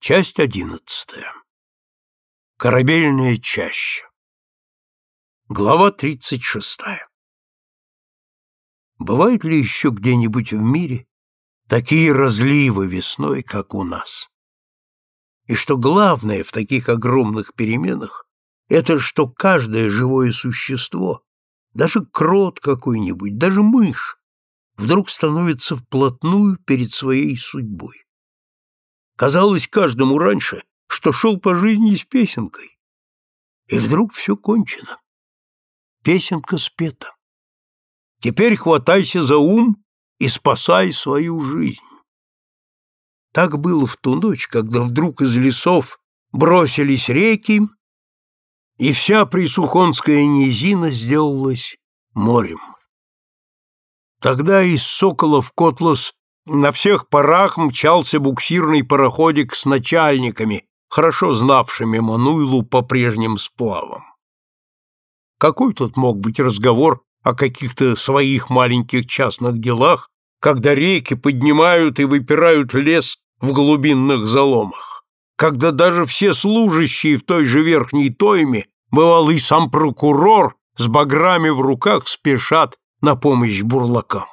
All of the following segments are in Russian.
Часть одиннадцатая. Корабельная чаща. Глава тридцать шестая. Бывают ли еще где-нибудь в мире такие разливы весной, как у нас? И что главное в таких огромных переменах, это что каждое живое существо, даже крот какой-нибудь, даже мышь, вдруг становится вплотную перед своей судьбой. Казалось каждому раньше, что шел по жизни с песенкой. И вдруг все кончено. Песенка спета. Теперь хватайся за ум и спасай свою жизнь. Так было в ту ночь, когда вдруг из лесов бросились реки, и вся Присухонская низина сделалась морем. Тогда из Сокола в Котлас на всех парах мчался буксирный пароходик с начальниками, хорошо знавшими Мануилу по прежним сплавам. Какой тут мог быть разговор о каких-то своих маленьких частных делах, когда реки поднимают и выпирают лес в глубинных заломах, когда даже все служащие в той же верхней тойме, бывал и сам прокурор, с баграми в руках спешат на помощь бурлакам.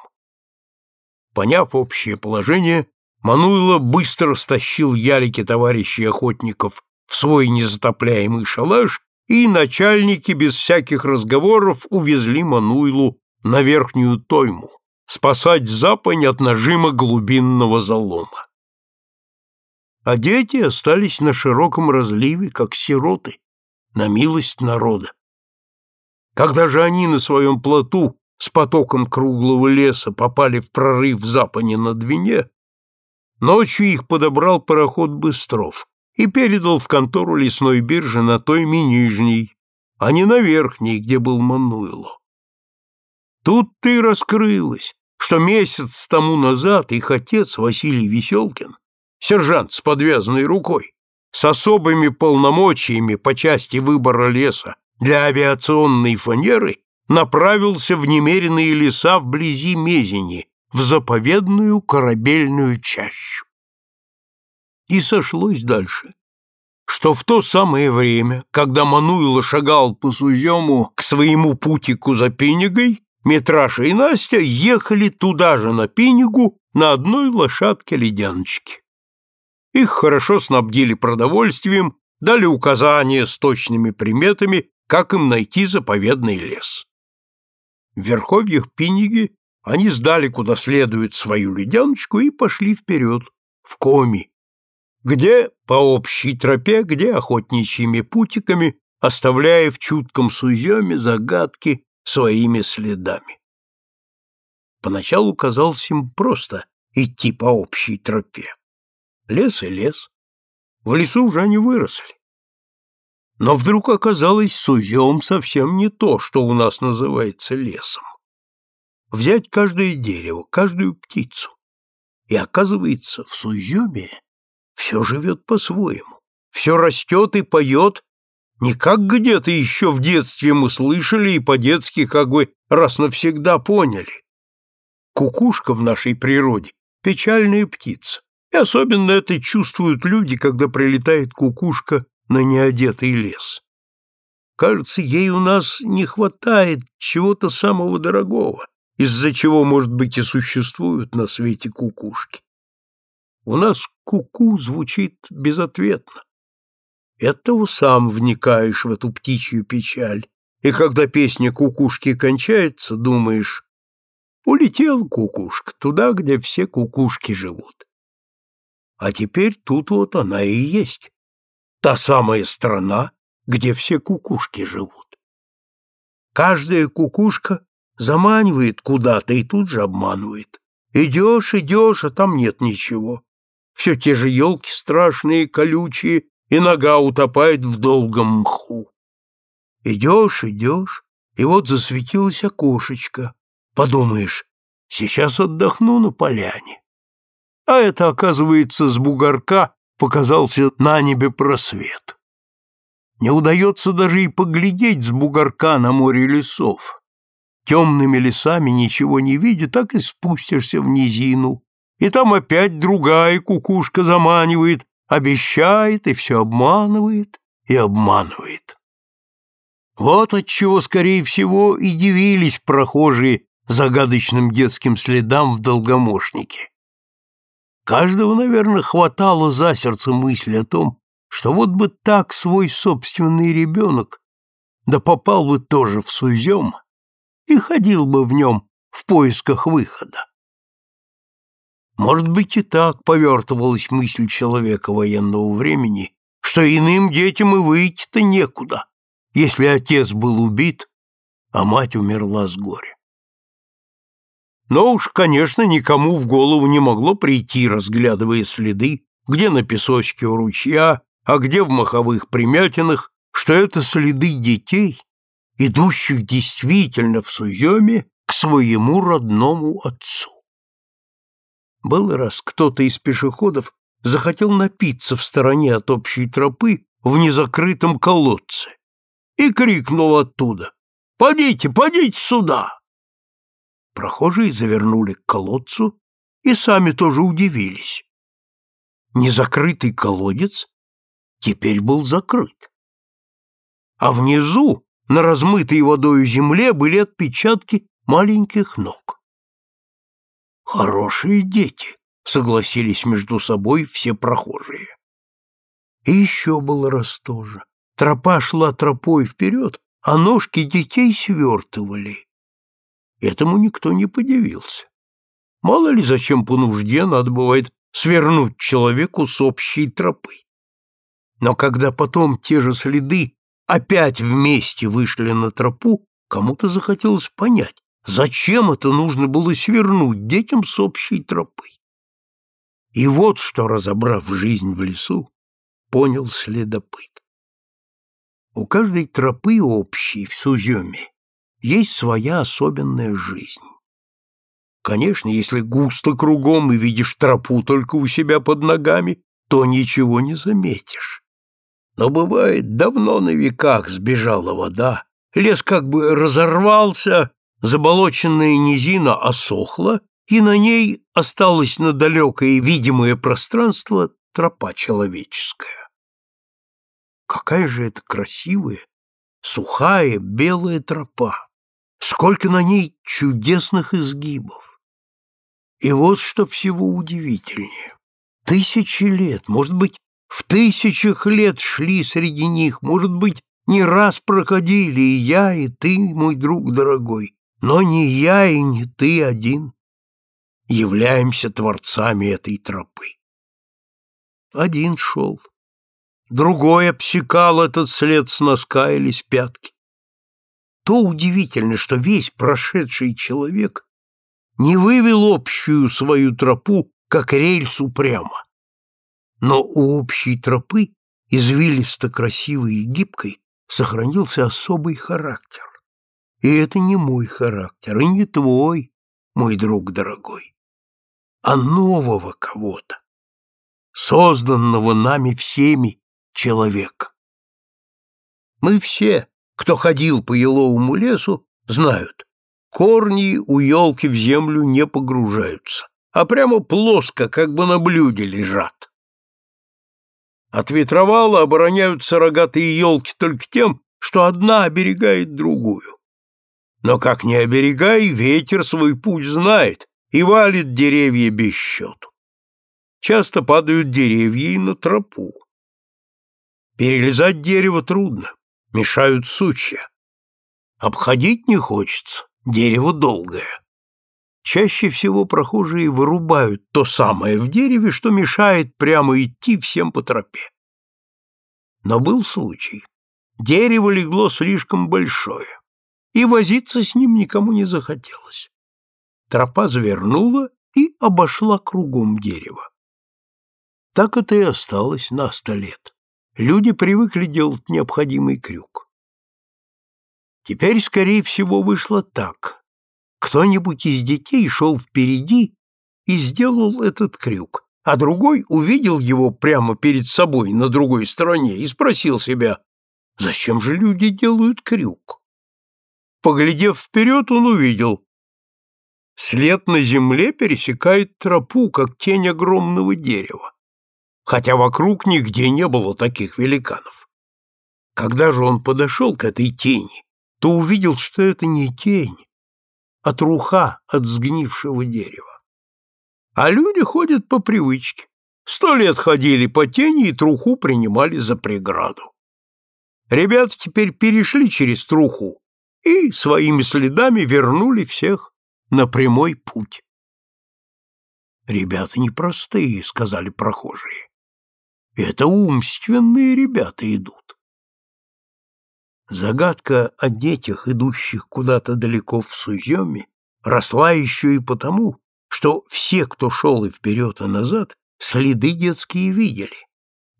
Поняв общее положение, Мануйло быстро стащил ялики товарищей охотников в свой незатопляемый шалаш, и начальники без всяких разговоров увезли Мануйлу на верхнюю тойму, спасать запань от нажима глубинного залома. А дети остались на широком разливе, как сироты, на милость народа. Когда же они на своем плоту с потоком круглого леса попали в прорыв в Запане на Двине, ночью их подобрал пароход Быстров и передал в контору лесной биржи на той нижней, а не на верхней, где был Мануило. Тут ты раскрылось, что месяц тому назад их отец Василий Веселкин, сержант с подвязанной рукой, с особыми полномочиями по части выбора леса для авиационной фанеры направился в немеренные леса вблизи Мезени, в заповедную корабельную чащу. И сошлось дальше, что в то самое время, когда Мануило шагал по Сузему к своему путику за Пинигой, Митраша и Настя ехали туда же на Пинигу на одной лошадке-ледяночке. Их хорошо снабдили продовольствием, дали указания с точными приметами, как им найти заповедный лес. В верховьях Пиниги они сдали куда следует свою ледяночку и пошли вперед, в Коми, где по общей тропе, где охотничьими путиками, оставляя в чутком суземе загадки своими следами. Поначалу казалось им просто идти по общей тропе. Лес и лес. В лесу уже они выросли. Но вдруг оказалось, сузем совсем не то, что у нас называется лесом. Взять каждое дерево, каждую птицу. И оказывается, в суземе все живет по-своему. Все растет и поет, не как где-то еще в детстве мы слышали и по-детски как бы раз навсегда поняли. Кукушка в нашей природе – печальная птица. И особенно это чувствуют люди, когда прилетает кукушка на неодетый лес. Кажется, ей у нас не хватает чего-то самого дорогого, из-за чего, может быть, и существуют на свете кукушки. У нас куку -ку звучит безответно. Этого сам вникаешь в эту птичью печаль, и когда песня кукушки кончается, думаешь, улетел кукушка туда, где все кукушки живут. А теперь тут вот она и есть та самая страна, где все кукушки живут. Каждая кукушка заманивает куда-то и тут же обманывает. Идешь, идешь, а там нет ничего. Все те же елки страшные, колючие, и нога утопает в долгом мху. Идешь, идешь, и вот засветилось окошечко. Подумаешь, сейчас отдохну на поляне. А это, оказывается, с бугорка показался на небе просвет. Не удается даже и поглядеть с бугорка на море лесов. Темными лесами ничего не видя, так и спустишься в низину, и там опять другая кукушка заманивает, обещает и все обманывает и обманывает. Вот отчего, скорее всего, и дивились прохожие загадочным детским следам в долгомошнике. Каждого, наверное, хватало за сердце мысль о том, что вот бы так свой собственный ребенок, да попал бы тоже в сузем и ходил бы в нем в поисках выхода. Может быть, и так повертывалась мысль человека военного времени, что иным детям и выйти-то некуда, если отец был убит, а мать умерла с горя. Но уж, конечно, никому в голову не могло прийти, разглядывая следы, где на песочке у ручья, а где в маховых примятинах, что это следы детей, идущих действительно в Суземе к своему родному отцу. Был раз кто-то из пешеходов захотел напиться в стороне от общей тропы в незакрытом колодце и крикнул оттуда «Подите, подите сюда!» Прохожие завернули к колодцу и сами тоже удивились. Незакрытый колодец теперь был закрыт. А внизу, на размытой водою земле, были отпечатки маленьких ног. «Хорошие дети», — согласились между собой все прохожие. И еще было раз тоже. Тропа шла тропой вперед, а ножки детей свертывали. Этому никто не подивился. Мало ли зачем по нужде надо бывает свернуть человеку с общей тропы. Но когда потом те же следы опять вместе вышли на тропу, кому-то захотелось понять, зачем это нужно было свернуть детям с общей тропы. И вот что, разобрав жизнь в лесу, понял следопыт. У каждой тропы общей в Суземе есть своя особенная жизнь. Конечно, если густо кругом и видишь тропу только у себя под ногами, то ничего не заметишь. Но бывает, давно на веках сбежала вода, лес как бы разорвался, заболоченная низина осохла, и на ней осталось на далекое видимое пространство тропа человеческая. Какая же это красивая, сухая, белая тропа! Сколько на ней чудесных изгибов! И вот что всего удивительнее. Тысячи лет, может быть, в тысячах лет шли среди них, может быть, не раз проходили и я, и ты, мой друг дорогой, но не я и не ты один являемся творцами этой тропы. Один шел, другой обсекал этот след с носка или с пятки. То удивительно, что весь прошедший человек не вывел общую свою тропу, как рельсу прямо, но у общей тропы, извилисто красивой и гибкой, сохранился особый характер. И это не мой характер, и не твой, мой друг дорогой, а нового кого-то, созданного нами всеми человека. Мы все, кто ходил по еловому лесу, знают, корни у елки в землю не погружаются, а прямо плоско, как бы на блюде лежат. От ветровала обороняются рогатые елки только тем, что одна оберегает другую. Но как не оберегай, ветер свой путь знает и валит деревья без счету. Часто падают деревья и на тропу. Перелезать дерево трудно, мешают сучья. Обходить не хочется, дерево долгое. Чаще всего прохожие вырубают то самое в дереве, что мешает прямо идти всем по тропе. Но был случай. Дерево легло слишком большое, и возиться с ним никому не захотелось. Тропа завернула и обошла кругом дерево. Так это и осталось на сто лет. Люди привыкли делать необходимый крюк. Теперь, скорее всего, вышло так. Кто-нибудь из детей шел впереди и сделал этот крюк, а другой увидел его прямо перед собой на другой стороне и спросил себя, зачем же люди делают крюк? Поглядев вперед, он увидел, след на земле пересекает тропу, как тень огромного дерева. Хотя вокруг нигде не было таких великанов. Когда же он подошел к этой тени, то увидел, что это не тень, а труха от сгнившего дерева. А люди ходят по привычке. Сто лет ходили по тени и труху принимали за преграду. Ребята теперь перешли через труху и своими следами вернули всех на прямой путь. «Ребята непростые», — сказали прохожие. «Это умственные ребята идут». Загадка о детях, идущих куда-то далеко в Суземе, росла еще и потому, что все, кто шел и вперед, и назад, следы детские видели.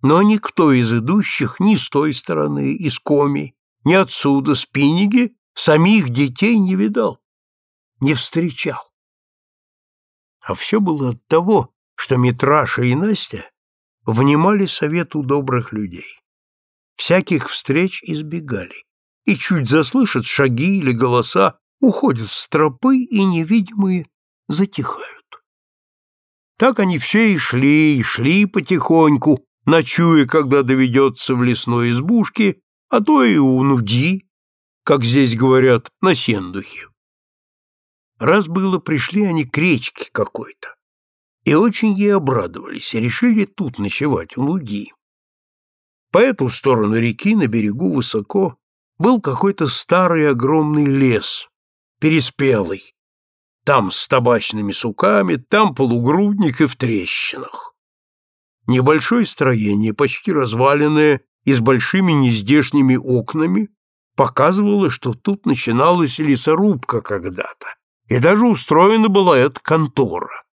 Но никто из идущих ни с той стороны, из Коми, ни отсюда, с Пиниги, самих детей не видал, не встречал. А все было от того, что Митраша и Настя внимали совету добрых людей. Всяких встреч избегали, и чуть заслышат шаги или голоса, уходят с тропы и невидимые затихают. Так они все и шли, и шли потихоньку, ночуя, когда доведется в лесной избушке, а то и у нуди, как здесь говорят, на сендухе. Раз было, пришли они к речке какой-то, и очень ей обрадовались, и решили тут ночевать, у луги. По эту сторону реки, на берегу высоко, был какой-то старый огромный лес, переспелый. Там с табачными суками, там полугрудник и в трещинах. Небольшое строение, почти разваленное и с большими нездешними окнами, показывало, что тут начиналась лесорубка когда-то и даже устроена была эта контора.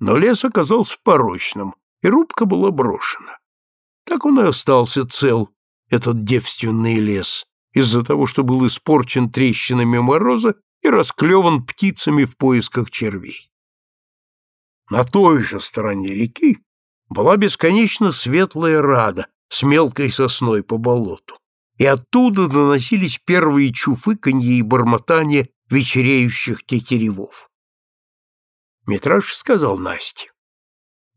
Но лес оказался порочным, и рубка была брошена. Так он и остался цел, этот девственный лес, из-за того, что был испорчен трещинами мороза и расклеван птицами в поисках червей. На той же стороне реки была бесконечно светлая рада с мелкой сосной по болоту, и оттуда доносились первые чуфыканье и бормотания вечереющих тетеревов. Митраш сказал Насте,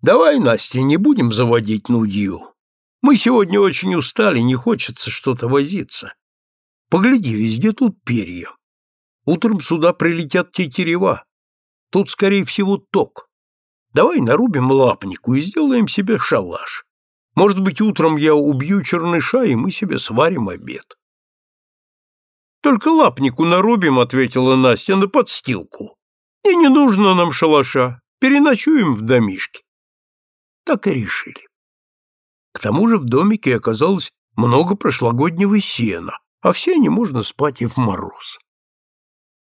«Давай, Настя, не будем заводить нудью. Мы сегодня очень устали, не хочется что-то возиться. Погляди, везде тут перья. Утром сюда прилетят тетерева. Тут, скорее всего, ток. Давай нарубим лапнику и сделаем себе шалаш. Может быть, утром я убью черныша, и мы себе сварим обед. Только лапнику нарубим, ответила Настя, на подстилку. И не нужно нам шалаша, переночуем в домишке. Так и решили. К тому же в домике оказалось много прошлогоднего сена, а в сене можно спать и в мороз.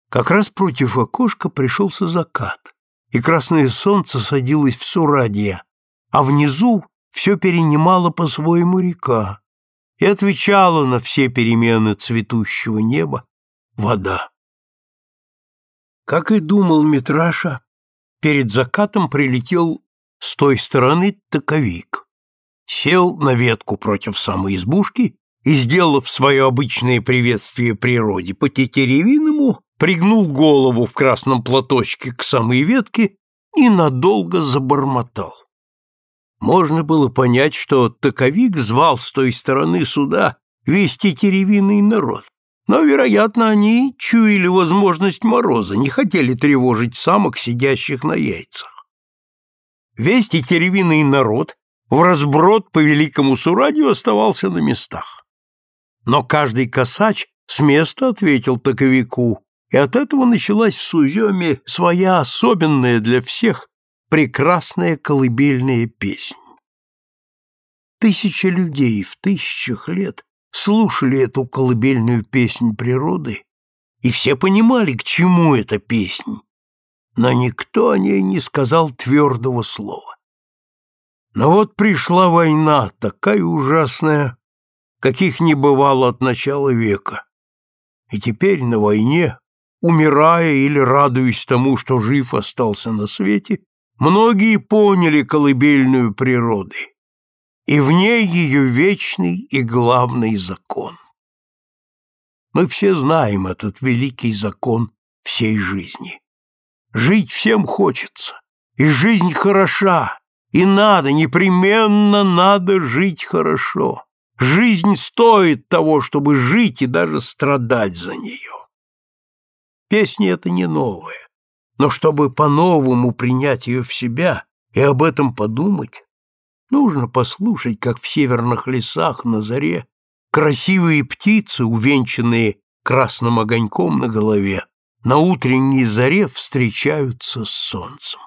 Как раз против окошка пришелся закат, и красное солнце садилось в Сурадия, а внизу все перенимала по-своему река, и отвечала на все перемены цветущего неба вода. Как и думал Митраша, перед закатом прилетел с той стороны таковик. Сел на ветку против самой избушки и, сделав свое обычное приветствие природе по тетеревиному, пригнул голову в красном платочке к самой ветке и надолго забормотал. Можно было понять, что таковик звал с той стороны суда весь тетеревиный народ. Но, вероятно, они чуяли возможность мороза, не хотели тревожить самок, сидящих на яйцах. Весь тетеревиный народ в разброд по великому Сурадию оставался на местах. Но каждый косач с места ответил таковику, и от этого началась в Суземе своя особенная для всех прекрасная колыбельная песнь. Тысячи людей в тысячах лет слушали эту колыбельную песнь природы, и все понимали, к чему эта песнь, но никто о ней не сказал твердого слова. Но вот пришла война, такая ужасная, каких не бывало от начала века. И теперь на войне, умирая или радуясь тому, что жив остался на свете, многие поняли колыбельную природы и в ней ее вечный и главный закон. Мы все знаем этот великий закон всей жизни. Жить всем хочется, и жизнь хороша, И надо, непременно надо жить хорошо. Жизнь стоит того, чтобы жить и даже страдать за нее. Песня эта не новая, но чтобы по-новому принять ее в себя и об этом подумать, нужно послушать, как в северных лесах на заре красивые птицы, увенчанные красным огоньком на голове, на утренней заре встречаются с солнцем.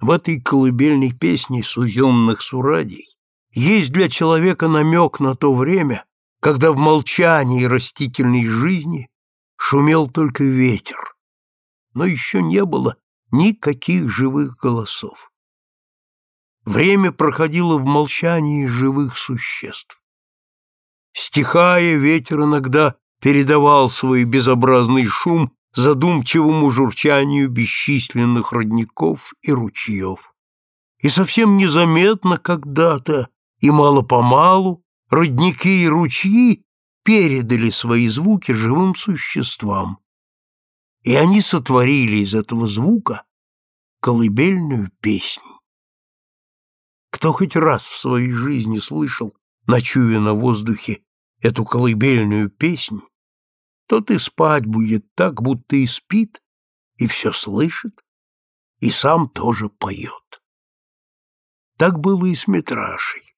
В этой колыбельной песне суземных сурадий есть для человека намек на то время, когда в молчании растительной жизни шумел только ветер, но еще не было никаких живых голосов. Время проходило в молчании живых существ. Стихая, ветер иногда передавал свой безобразный шум задумчивому журчанию бесчисленных родников и ручьев. И совсем незаметно когда-то и мало-помалу родники и ручьи передали свои звуки живым существам, и они сотворили из этого звука колыбельную песнь. Кто хоть раз в своей жизни слышал, ночуя на воздухе, эту колыбельную песнь, тот и спать будет так, будто и спит, и все слышит, и сам тоже поет. Так было и с Митрашей.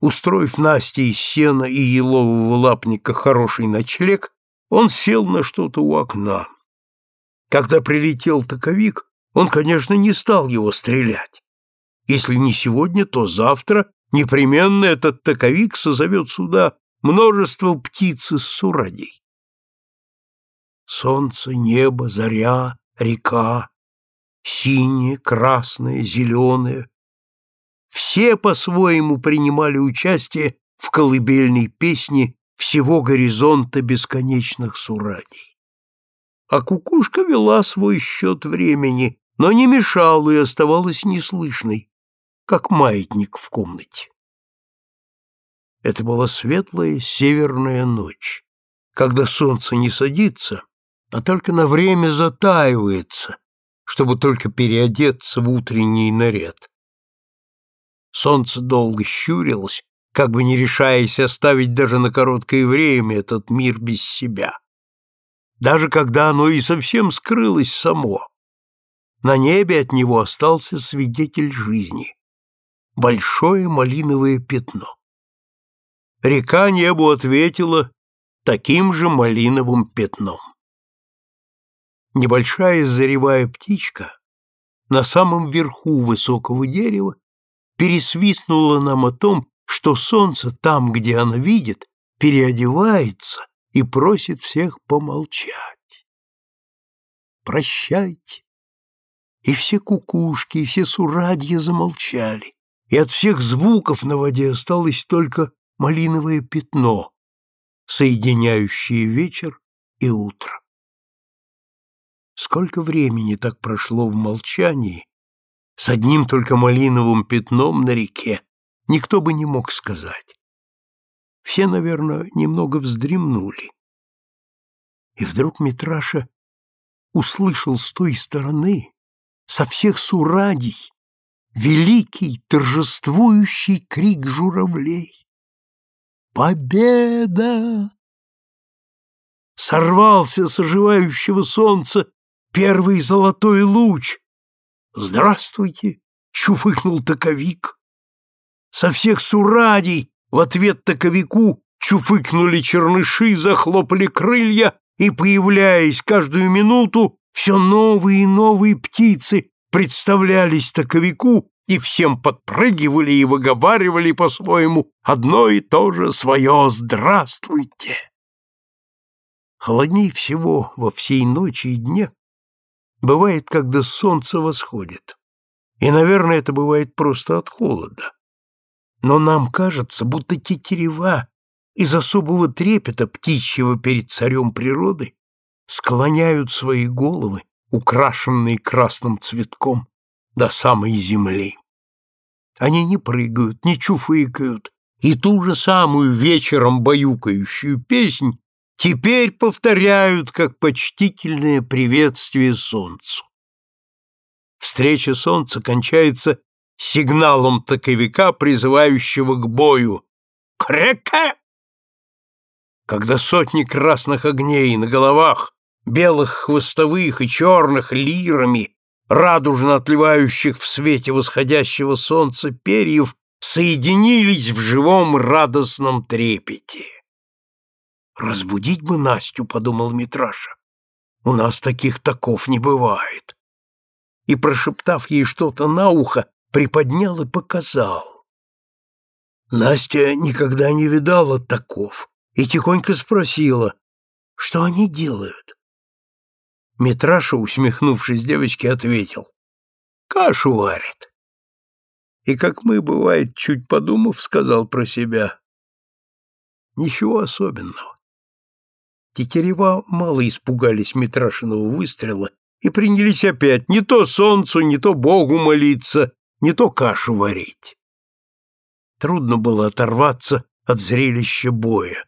Устроив Насте из сена и елового лапника хороший ночлег, он сел на что-то у окна. Когда прилетел таковик, он, конечно, не стал его стрелять. Если не сегодня, то завтра непременно этот таковик созовет сюда множество птиц из сурадей. Солнце, небо, заря, река, синее, красное, зеленое, все по-своему принимали участие в колыбельной песне всего горизонта бесконечных сурадий. А кукушка вела свой счет времени, но не мешала и оставалась неслышной, как маятник в комнате. Это была светлая северная ночь, когда солнце не садится, а только на время затаивается, чтобы только переодеться в утренний наряд. Солнце долго щурилось, как бы не решаясь оставить даже на короткое время этот мир без себя. Даже когда оно и совсем скрылось само, на небе от него остался свидетель жизни — большое малиновое пятно. Река небу ответила таким же малиновым пятном. Небольшая заревая птичка на самом верху высокого дерева пересвистнула нам о том, что солнце там, где оно видит, переодевается и просит всех помолчать. Прощайте. И все кукушки, и все сурадья замолчали, и от всех звуков на воде осталось только малиновое пятно, соединяющее вечер и утро. Сколько времени так прошло в молчании, с одним только малиновым пятном на реке, никто бы не мог сказать. Все, наверное, немного вздремнули. И вдруг Митраша услышал с той стороны, со всех сурадий, великий торжествующий крик журавлей. «Победа!» Сорвался с оживающего солнца первый золотой луч, «Здравствуйте!» — чуфыкнул таковик. Со всех сурадий в ответ таковику чуфыкнули черныши, захлопали крылья, и, появляясь каждую минуту, все новые и новые птицы представлялись таковику и всем подпрыгивали и выговаривали по-своему одно и то же свое «Здравствуйте!». Холодней всего во всей ночи и дне бывает, когда солнце восходит. И, наверное, это бывает просто от холода. Но нам кажется, будто тетерева из особого трепета птичьего перед царем природы склоняют свои головы, украшенные красным цветком, до самой земли. Они не прыгают, не чуфыкают, и ту же самую вечером баюкающую песнь теперь повторяют как почтительное приветствие солнцу. Встреча солнца кончается сигналом таковика, призывающего к бою. «Крека!» Когда сотни красных огней на головах, белых хвостовых и черных лирами, радужно отливающих в свете восходящего солнца перьев, соединились в живом радостном трепете. «Разбудить бы Настю», — подумал Митраша. «У нас таких таков не бывает». И, прошептав ей что-то на ухо, приподнял и показал. Настя никогда не видала таков и тихонько спросила, что они делают. Митраша, усмехнувшись девочке, ответил, «Кашу варят». И, как мы, бывает, чуть подумав, сказал про себя, «Ничего особенного». Тетерева мало испугались Митрашиного выстрела и принялись опять не то солнцу, не то Богу молиться, не то кашу варить. Трудно было оторваться от зрелища боя.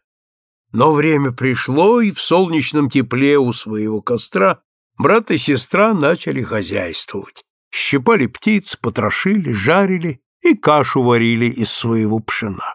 Но время пришло, и в солнечном тепле у своего костра брат и сестра начали хозяйствовать. Щипали птиц, потрошили, жарили и кашу варили из своего пшена.